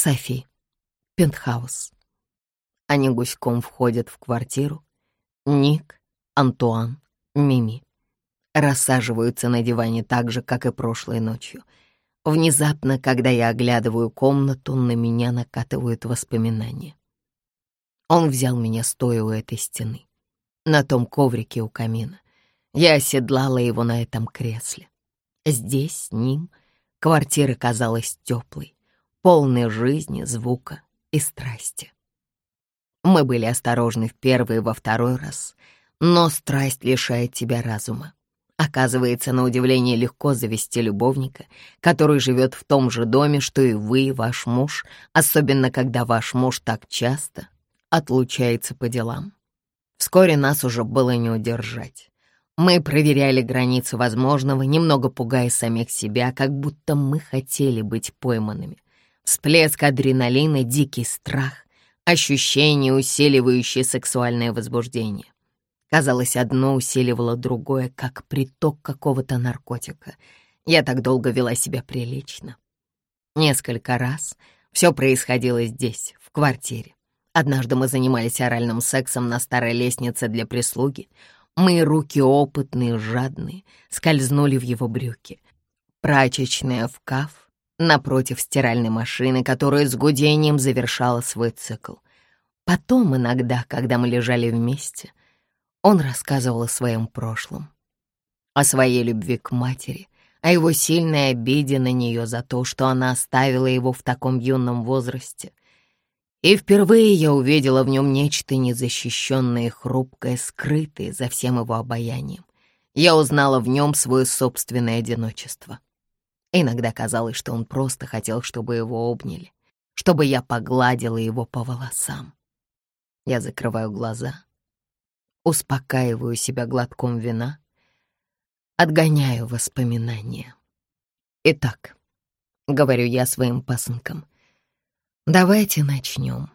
Софи. Пентхаус. Они гуськом входят в квартиру. Ник, Антуан, Мими. Рассаживаются на диване так же, как и прошлой ночью. Внезапно, когда я оглядываю комнату, на меня накатывают воспоминания. Он взял меня стоя у этой стены, на том коврике у камина. Я оседлала его на этом кресле. Здесь, с ним, квартира казалась теплой, полной жизни, звука и страсти. Мы были осторожны в первый и во второй раз, но страсть лишает тебя разума. Оказывается, на удивление легко завести любовника, который живет в том же доме, что и вы, ваш муж, особенно когда ваш муж так часто отлучается по делам. Вскоре нас уже было не удержать. Мы проверяли границы возможного, немного пугая самих себя, как будто мы хотели быть пойманными. Всплеск адреналина, дикий страх, ощущение, усиливающее сексуальное возбуждение. Казалось, одно усиливало другое, как приток какого-то наркотика. Я так долго вела себя прилично. Несколько раз все происходило здесь, в квартире. Однажды мы занимались оральным сексом на старой лестнице для прислуги. Мои руки опытные, жадные, скользнули в его брюки. Прачечная в каф, напротив стиральной машины, которая с гудением завершала свой цикл. Потом иногда, когда мы лежали вместе, он рассказывал о своем прошлом, о своей любви к матери, о его сильной обиде на нее за то, что она оставила его в таком юном возрасте, и впервые я увидела в нем нечто незащищенное и хрупкое, скрытое за всем его обаянием. Я узнала в нем свое собственное одиночество. Иногда казалось, что он просто хотел, чтобы его обняли, чтобы я погладила его по волосам. Я закрываю глаза, успокаиваю себя глотком вина, отгоняю воспоминания. Итак, говорю я своим пасынкам — Давайте начнем.